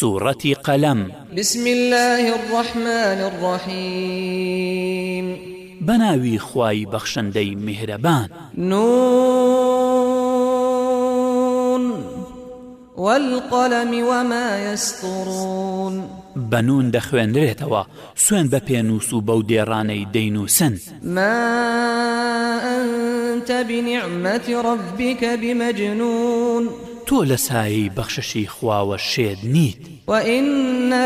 سورة قلم بسم الله الرحمن الرحيم بناوي خواي بخشندي مهربان نون والقلم وما يسطرون بنون دخوان ريتوا سوان ببينوس بو ديراني دينوسن ما أنت بنعمة ربك بمجنون تۆ لە سایی بەخششی خواوە شێت نیت وئین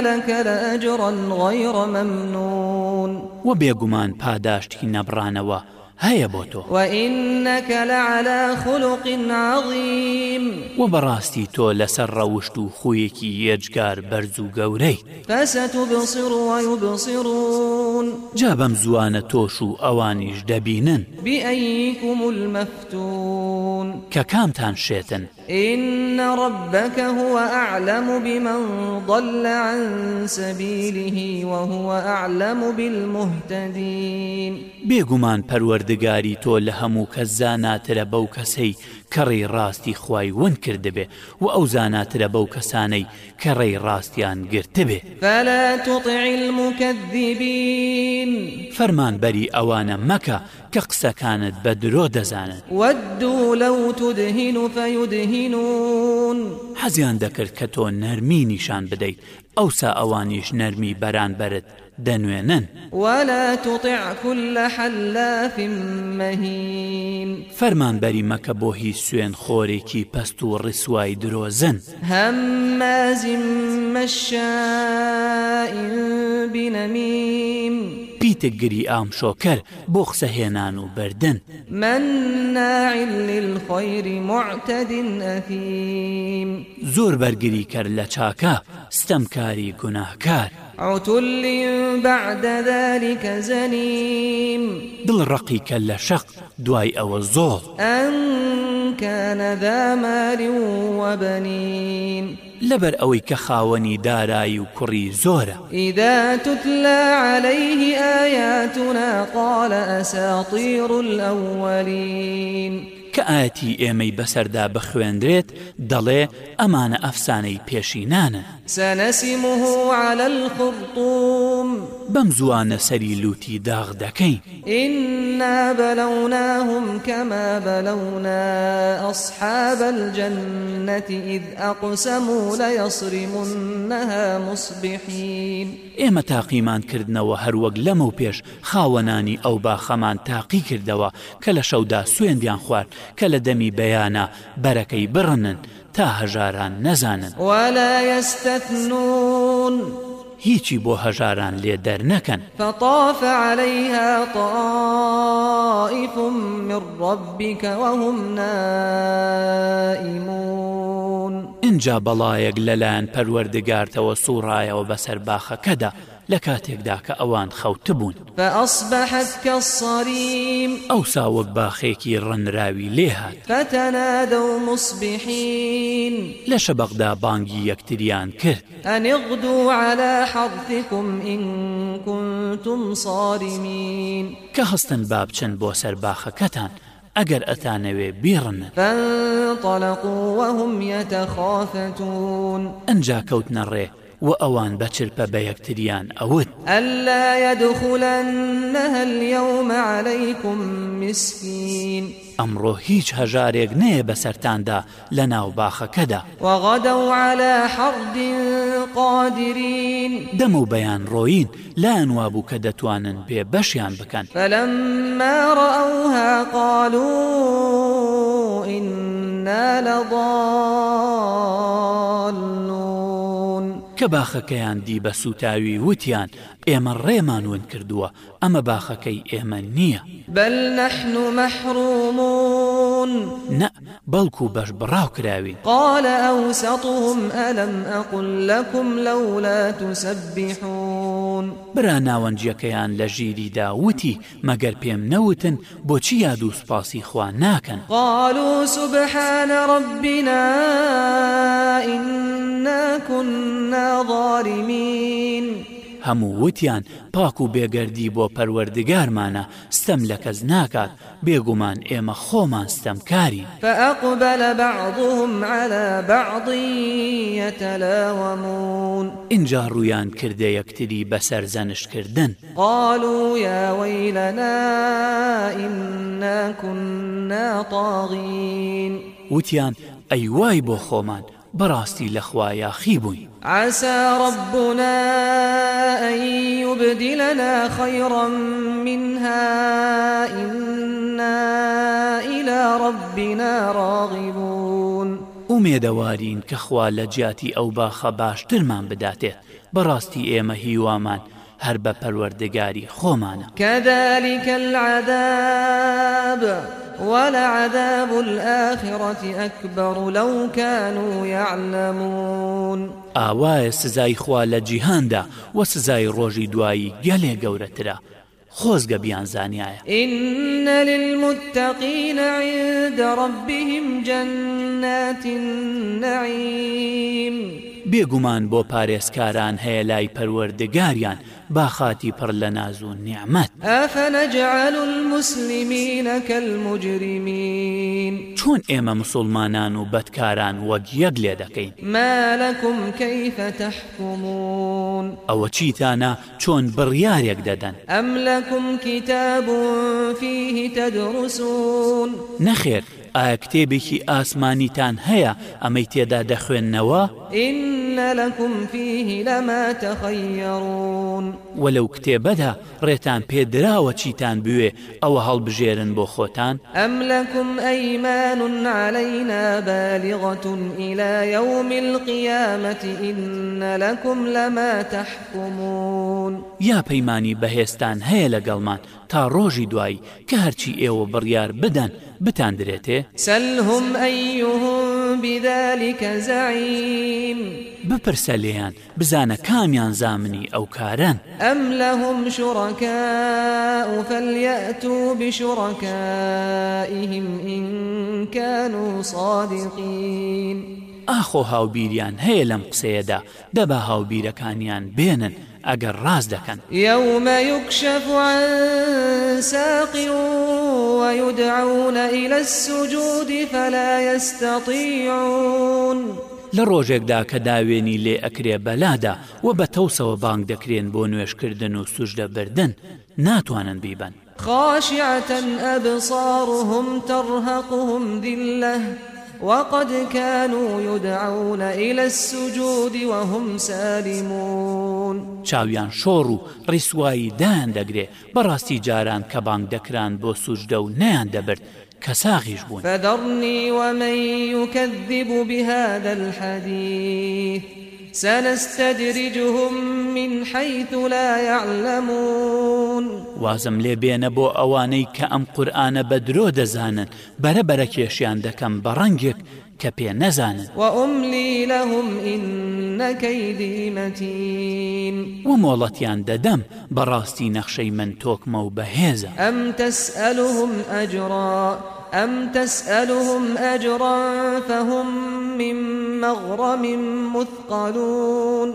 لەکە لە ئەجرڕن غیڕە مەمنون و بێگومان پاداشتی نەبرانەوە هەیە بۆ تۆ وئینەکە لەعالا خولوقی ناڵیم و بەڕاستی تۆ لەسەر ڕەوشت و خۆیەکی یەجگار بەرز و گەورەی فەسەت و بڵسیڕ وای و بڵسیڕون جا بەم زوانە تۆش و ئەوانیش دەبینن بئیکم المەفتون کە کامتان شێتن إن ربك هو أعلم بمن ضل عن سبيله وهو أعلم بالمهتدين بيغمان پرور پەروەردگاری تۆ لە هەموو کەس زاناترە بەو کەسەی کەڕی ڕاستی خوای ون کردبێ و ئەو زاناترە بەو کەسانەی کە ڕێی ڕاستیان گرتبێ فەلا تۆقیعلمکەدیبین فەرمان بەری ئەوانە مەکە کە قسەکانت بە درۆ دەزانن ودوو لەو تودهین و فەودهینون حەزیان دەکرد کە تۆ نەرمی نیشان بدەیت ئەوسا ئەوانیش نەرمی بەرانبەرت دەنوێنن ولا تطع كل حلاف مهين فەرمان بەری مەکە بۆ هیچ سوێن خۆرێکی پەست و ڕسوای درۆزن هەممازیم مەشاء بنەمیم پیتگری ئام شۆکەر بۆ قسەهێنان و بردن من ناعل خۆیری معتەدین ئەفیم زۆر بەرگری کرد لە چاکە ستەمکاری گوناهکار عتل بعد ذلك زنيم دل رقيك لشق دواي أو الزور أن كان ذا مال وبنين لبر أوي كخاوني داراي وكري زورة إذا تتلى عليه آياتنا قال أساطير الأولين کە ئاەتی ئێمەی بەسەردا بخوێندرێت دەڵێ ئەمانە ئەفسانەی پێشینانە سنسمه على الخرطوم بەم زوانە سەری لوتی داغ دەکەین إنا بلوناهم كما بلونا أصحاب الجنة إذ أقسموا ليصرمنها مصبحين ئێمە تاقیمانکردنەوە هەروەک لەمە و پێش خاوەنانی ئەو باخەمان تاقی کردەوە کە لە شەودا سوێندیان خوارد کە لە دەمی بەیانە بەرەکەی بڕنن تا هەژاران نەزانن ولا يستثنون هیچی بۆ هەژاران لێ دەرنەکەن فطاف عليها طائف من ربك وهم نائمون اینجا بەڵایەک لەلایەن پەروەردگارتەوە سوڕایەوە بەسەر باخەکەدا لە کاتێکدا کە ئەوان خەوت بوون ئەو ساوەک باخێکی ڕنراوی لێهات فتەنادە و مصبحین لە شەبەقدا بانگی یەکتریان کرد ئەنیغد و على حەڵتیکم ئینکتم ساریمین کە هەستن با بچن بۆ سەرباخەکەتان. ئەگەر ئەتانەوێ بیڕن فانطلقوا وهم يتخافتون ئەنجا کەوتنە ڕێ و ئەوان بەچرپە بە یەکتریان ئەوت ئەللا یدخولەن نەهل یومە عەلەیکم مسکین ئەمڕۆ هیچ هەژارێک نەیە بەسەراندا لە ناو باخەکەدا وەغادە وعاە حەردین قادرین دەم و بەیان ڕۆین لایەن وابوو کە دەتوانن پێ بەشیان بکەن فەلەممەڕەوها قالوا إنا لضال کە باخەکەیان دی بە سوتاوی وتیان ئێمە ڕێمانون کردووە ئەمە باخەکەی ئێمە نییە بەل نەحن و مەحرومون نە بەڵکو بەش بڕاو کراوی قالە ئەو سەتم ئەلم ئەقل لەکم لەولە تو سەبیحون برا ناوەنجەکەیان لە ژیری داوتی مەگەر پێم نەوتن بۆچی یاد و سوپاسی خوا ناکەن قال و سبحانە ڕبینا إنا كنا ظالمين هەموو وتیان پاک و بێگەردی بۆ پەروەردگارمانە ستەم لە کەس ناکات بێگومان ئێمە خۆمان ستەمکاری فەقبە لە بەعضهم على بەعضیەتەلەوەمون اینجا ڕویان کردە یەکتری بەسەر زەنشکردن قالوا يا ويلنا إنا كنا طاغين وتیان ئەی وای بۆ خۆمان بەڕاستی لە خوایە خی بووین عسا ربنا أن يبدلنا خيرا منها إنا إلى ربنا راغبون ئومێدەوارین کە خوا لە جیاتی ئەو باخە باشترمان بداتێت بەڕاستی ئێمە هیوامان هەر بە پەروەردەگاری خۆمانە کەدالیکە العذاب ولعذاب الآخرة أكبر لو كانوا يعلمون ئاوایە سزای خوا لە جیهاندا و سزای ڕۆژی دوایی گەلێ گەورەترە خۆزگە بیان زانایە إن للمتقين عند ربهم جنات النعيم بێگومان بۆ پارێزکاران هەیە لای پەروەردەگاریان باخاتی پڕ لە ناز و نیعممەت ئەفەنەجعل المسلمینەکە المجرمین چۆن ئێمە مسلمانان و بەدکاران وەک یەک لێ دەکەین مالەکم کەیفەتەحکومون ئەوە چیتانە چۆن بڕیارێک دەدەن ئەم لەکم کتابون فیه تەدرسون نەخێر ئایا کتێبێکی ئاسمانیتان هەیە ئەمەی تێدا دەخوێندنەوە؟ ئین أحل لكم فيه لما تخيرون ولو كتابدا ريتان بيدرا وچيتان بوي أو هل بجيرن بو خوتان أم لكم أيمان علينا بالغة إلى يوم القيامة إن لكم لما تحكمون يا پەیمانانی بەهێستان هەیە لەگەڵمان تا ڕۆژی دوایی کە هەرچی ئێوە بڕیار بدەن بتاندرێتێ سەلهم ئەیهم بذلكە زعیم بپرسە لێیان بزانە کامیان زامنی ئەو کارن ئەم لەهم شوڕەکە وفەلیەت و بشوڕەکەئیم ئینکەن و صادقین ئاخۆ هاوبیریان هەیە لەم قسەیەدا دەبا هاوبیرەکانیان بێنن ئەگەر ڕاز دەکەن یومە یکشفساقی وەدعونە إلى السجود فلا يستطيعون لە ڕۆژێکدا کە داوێنی لێ ئەکرێ بەلادا و بە تەوسەوە بانگ دەکرێن بۆ نوێشکردن و سوژدە بردن ناتوانن بیبن خاشعة أبصارهم ترهقهم ذلة وقد كانوا يدعون إلى السجود وهم سالمون چاویان شۆڕ و ڕیسوایی دایان دەگرێ بەڕاستی جاران کە بانگ دەکران بۆ سوژدە و نیان دەبرد کە ساغیش بوون فدڕنی ومەکەذب بهذا الحديث سنستدرجهم من حيث لا يعلمون وازم لێ بێنە بۆ ئەوانەی کە ئەم قورآانە بە درۆ دەزانن بەرەبەرە کێشیان دەکەم بە ڕەنگێک کە پێ نەزانن وعملی لەهم نەکەیدیمەتین و مۆڵەتیان دەدەم بەڕاستی نەخشەی من تۆکمە و بەهێزە ئەم تەسئلهم ئەجرا أم تسألهم أجرا فهم من مغرم مثقلون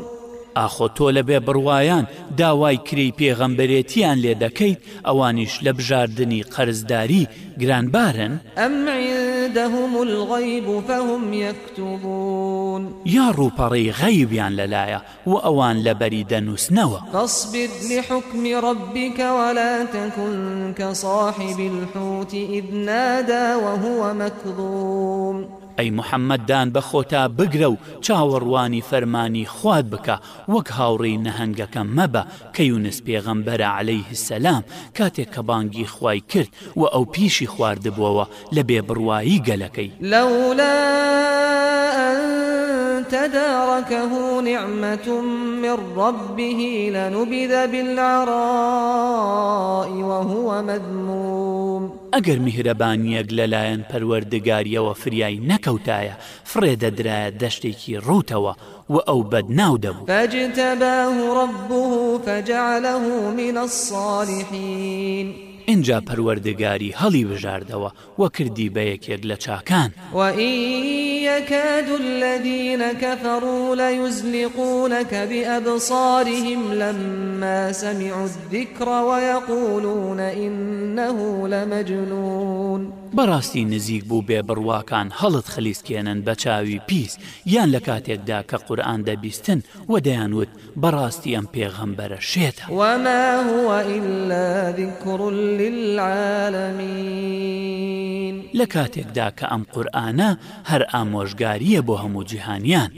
ئاخۆ تۆ لەبێ بڕوایان داوای کری پێغەمبەرێتیان لێ دەکەیت ئەوانیش لە بژاردننی قەرزداری گرانبارن ئەمدەهم الغیب فهم یەکتوبون یا ڕووپەڕی غەیبیان لەلایە و ئەوان لە بەری دەنووسنەوە قصبر لحكمی ربك ولا تكن كصاحب الحوت إذ نادى وهو مكظوم ئەی محەممەددان بە خۆتا بگرە و چاوەڕوانی فەرمانی خواد بکە وەک هاوڕێی نەهنگەکە مەبە کە یونس پێغەمبەرە عليهەی هسەلام کاتێک کە بانگی خوای کرد و ئەو پیشی خواردبووەوە لە بێ بڕوایی گەلەکەی لەولا تداركه نعمة من ربه لنبذ بالعراء وهو مذموم ئەگەر میهرەبانیەک لەلایەن پەروەردگاریەوە فریایی نەکەوتایە فرێدەدرایە دەشتێکی ڕوتەوە و ئەو بەد ناو دەبوو فەجتەباه ڕبوو فەجعله من الصالحین. اینجا پەروەردگاری هەڵی بژاردەوە وە کردی بە یەکێک لە چاکان وئیەکەد الذینەکە فەڕوو لە یزلیقونەکە بی ئەبصارهم لەمما سەمیعزدیکڕەوە یەقولونە إنه لمجنون بەڕاستی نزیک بوو بێ بڕواکان هەڵت خلیسکێنن بە چاوی پیس یان لە کاتێکدا کە قورآان دەبیستن و دەیانوت بەڕاستی ئەم پێغەمبەرە شێتە وەمەوەئلادیکڕللعاالمین لە کاتێکدا کە ئەم قورآانە هەر ئامۆژگاریە بۆ هەموو جیهانیان.